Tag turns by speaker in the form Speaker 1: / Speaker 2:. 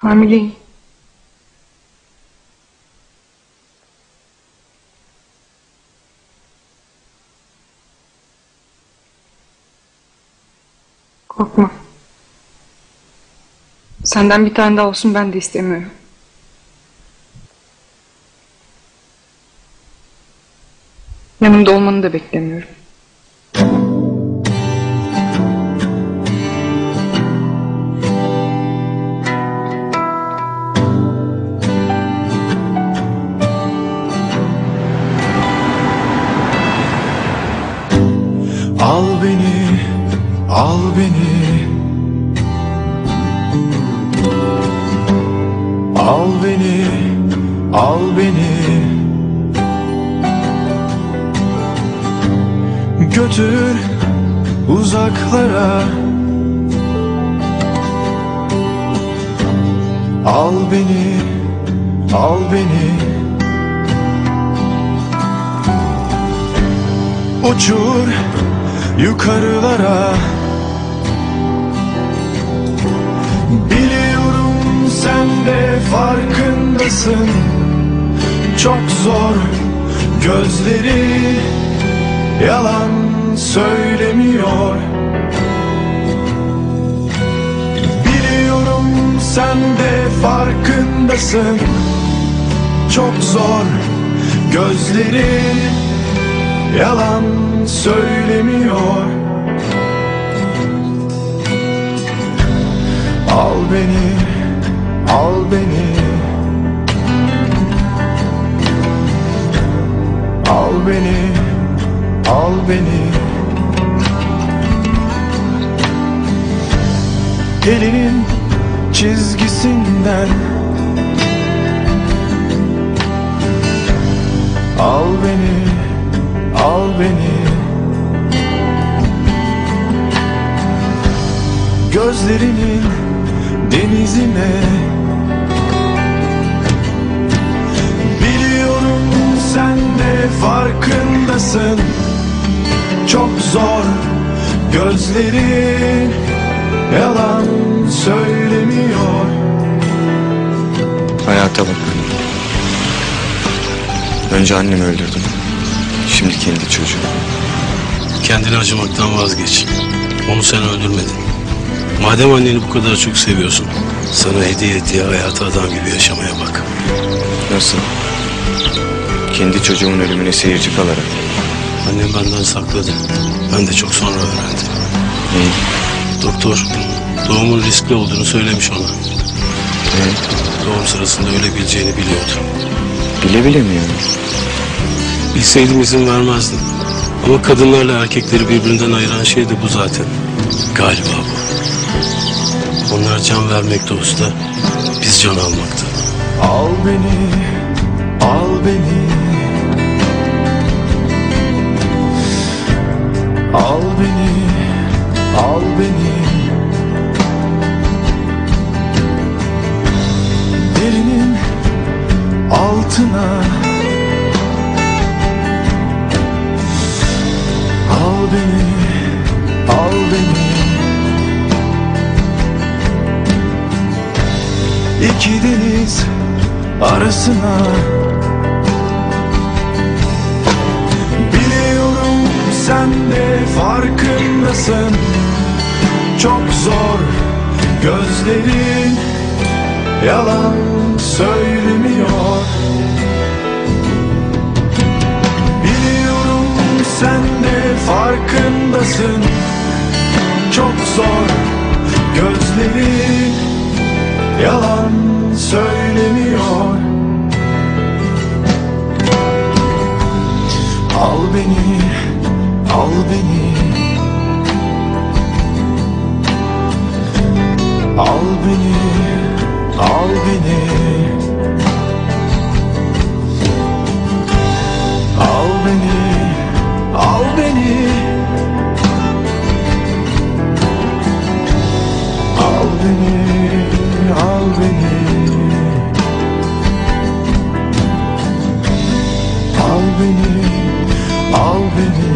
Speaker 1: Hamileyim. Korkma. Senden bir tane daha olsun ben de istemiyorum. Yanımda olmanı da beklemiyorum.
Speaker 2: Al beni, al beni. Al beni, al beni. Götür uzaklara. Al beni, al beni. Uçur yukarılara. Biliyorum sen de farkındasın. Çok zor gözleri yalan söylemiyor. Biliyorum sen de farkındasın. Çok zor gözlerin yalan söylemiyor. Al beni, al beni. Al beni, al beni. Elinin çizgisinden al beni Gözlerinin denizine Biliyorum sen de farkındasın Çok zor gözlerin yalan söylemiyor
Speaker 3: Hayata bak. Önce annemi öldürdüm. Şimdi kendi çocuğu.
Speaker 4: Kendini acımaktan vazgeç. Onu sen öldürmedin. Madem anneni bu kadar çok seviyorsun, sana hediye ettiği hayatı adam gibi yaşamaya bak.
Speaker 3: Nasıl? Kendi çocuğumun ölümüne seyirci kalarak.
Speaker 4: Annem benden sakladı. Ben de çok sonra öğrendim.
Speaker 3: Neyi?
Speaker 4: Doktor doğumun riskli olduğunu söylemiş ona.
Speaker 3: Ne?
Speaker 4: Doğum sırasında ölebileceğini biliyordu.
Speaker 3: Bile bile mi yani?
Speaker 4: Bilseydim izin vermezdim. Ama kadınlarla erkekleri birbirinden ayıran şey de bu zaten. Galiba bu. Onlar can vermekte usta, biz can almakta.
Speaker 2: Al beni, al beni Al beni, al beni Derinin altına İki deniz arasına. Biliyorum sen de farkındasın. Çok zor gözlerin yalan söylemiyor. Biliyorum sen de farkındasın. Çok zor gözlerin yalan söylemiyor. Al beni, al beni. Al beni, al beni me.